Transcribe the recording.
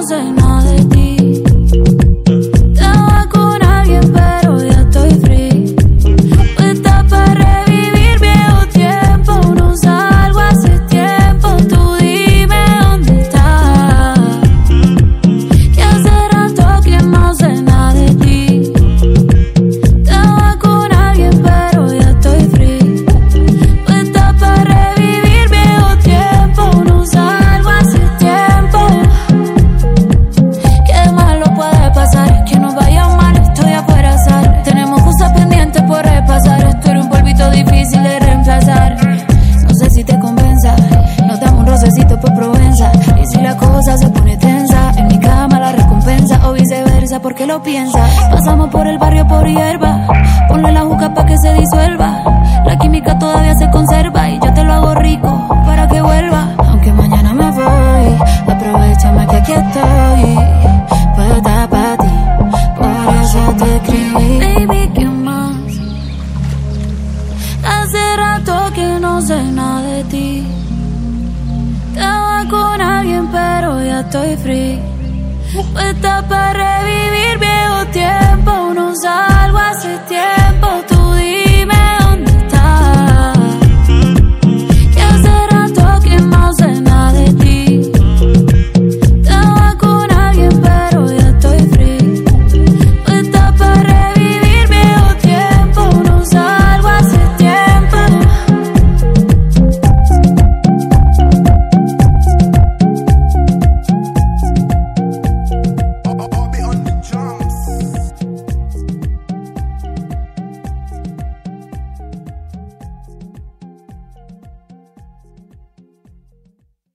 thousand pregunta por qué lo piensa. Pasamos por el barrio por hierba. Ponle la juca pa' que se disuelva. La química todavía se conserva y yo te lo hago rico para que vuelva. Aunque mañana me voy, aprovechame que aquí estoy. Puesta para ti, por eso te escribí. Baby, ¿qué más? Hace rato que no sé nada de ti. Estaba con alguien, pero ya estoy free. Puesta para revivir viejo tiempo.